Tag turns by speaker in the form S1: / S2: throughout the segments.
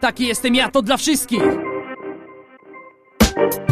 S1: Taki jestem ja, to dla wszystkich.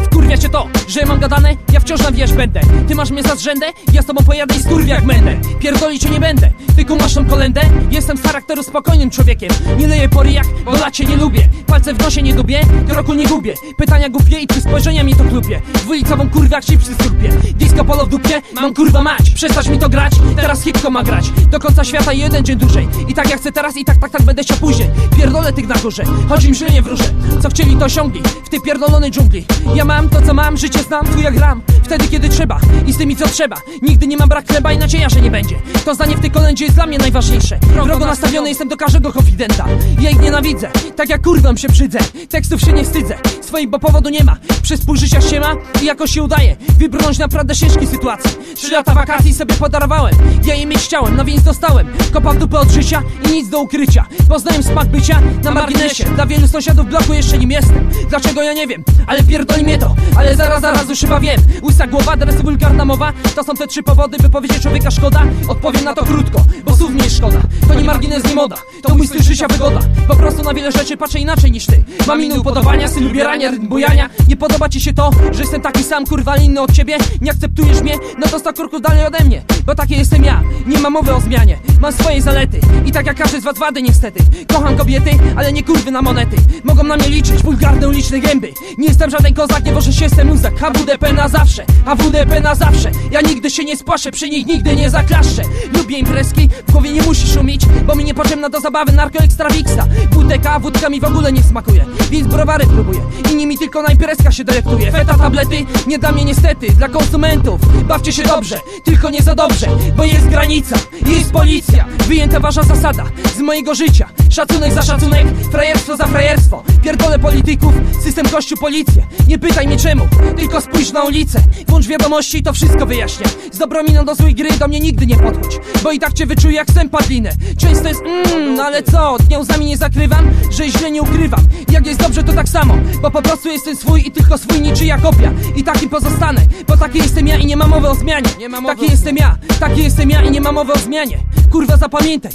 S1: Wkurwia cię to, że mam gadane? Ja wciąż nawijać będę. Ty masz mnie za zrzędę? Ja z tobą pojadę i skurwię jak będę. Pierdolić nie będę Ty masz tą kolędę? Jestem z charakteru spokojnym człowiekiem. Nie leję po ryjach, bo dla cię nie lubię. Palce w nosie nie dubię, kroku nie gubię. Pytania głupie i trzy spojrzenia mi to klubie Dwulicową kurwę jak ci przy skurpie Disco polo w dupie, mam kurwa mać Przestać mi to grać, teraz hipko ma grać. Do końca świata jeden dzień dłużej. I tak jak chcę teraz i tak tak tak będę chciał później. Pierdolę tych na górze, choć im się nie wróżę. Co chcieli to osiągli, w tej pierdolonej dżungli. Ja mam to co mam, życie znam, tu jak gram. Wtedy kiedy trzeba i z tymi co trzeba. Nigdy nie mam brak chleba i nadzieja, że nie będzie. To zdanie w tej kolędzie jest dla mnie najważniejsze. Wrogo nastawiony jestem do każdego konfidenta. Ja ich nienawidzę, tak jak kurwam się brzydzę. Tekstów się nie wstydzę, swoich bo powodu nie ma. Przez pół życia się ma i jakoś się udaje Wybrnąć naprawdę ciężkiej sytuacji. Trzy lata wakacji sobie podarowałem Ja je mieć chciałem, no więc dostałem. Kopa w dupę od życia i nic do ukrycia. Poznałem smak bycia na marginesie. Dla wielu sąsiadów bloku jeszcze nim jestem. Dlaczego ja nie wiem, ale pierdoli mnie to. Ale zaraz, zaraz już chyba wiem. Łysa głowa, adresy wulgarna mowa To są te trzy powody, by powiedzieć człowieka szkoda. Odpowiem na to krótko, bo słów mnie szkoda. To nie margines, nie moda, to mój styl życia wygoda. Po prostu na wiele rzeczy patrzę inaczej niż ty. Mam inne upodobania, styl ubierania, rytm bujania. Nie podoba ci się to, że jestem taki sam, kurwa inny od ciebie? Nie akceptujesz mnie, no to sto kroków dalej ode mnie Bo taki jestem ja, nie mam mowy o zmianie Mam swoje zalety. I tak jak każdy z was wady niestety. Kocham kobiety, ale nie kurwy na monety. Mogą na mnie liczyć, wulgarne uliczne gęby. Nie jestem żaden kozak, nie może się jestem luzak HWDP na zawsze, HWDP na zawsze. Ja nigdy się nie spłaszę, przy nich nigdy nie zaklaszczę. Lubię imprezki, w głowie nie musisz umieć Bo mi niepotrzebna do zabawy narko ekstra wiksa WDK, wódka mi w ogóle nie smakuje Więc browary próbuję, inni mi tylko na imprezkach się dojektuje Feta tablety, nie dla mnie niestety, dla konsumentów. Bawcie się dobrze, tylko nie za dobrze Bo jest granica, jest policja Wyjęta wasza zasada z mojego życia. Szacunek za szacunek, frajerstwo za frajerstwo. Pierdolę polityków, system kościół, policję. Nie pytaj mnie czemu, tylko spójrz na ulicę. Włącz wiadomości i to wszystko wyjaśnię. Z dobrą miną do złej gry do mnie nigdy nie podchodź Bo i tak cię wyczuję jak sęp padlinę. Często jest mmm, ale co, dnia łzami nie zakrywam Że źle nie ukrywam. Jak jest dobrze to tak samo Bo po prostu jestem swój i tylko swój niczyja kopia I takim pozostanę, bo taki jestem ja i nie ma mowy o zmianie. Taki jestem ja, taki jestem ja i nie ma mowy o zmianie Kurwa zapamiętaj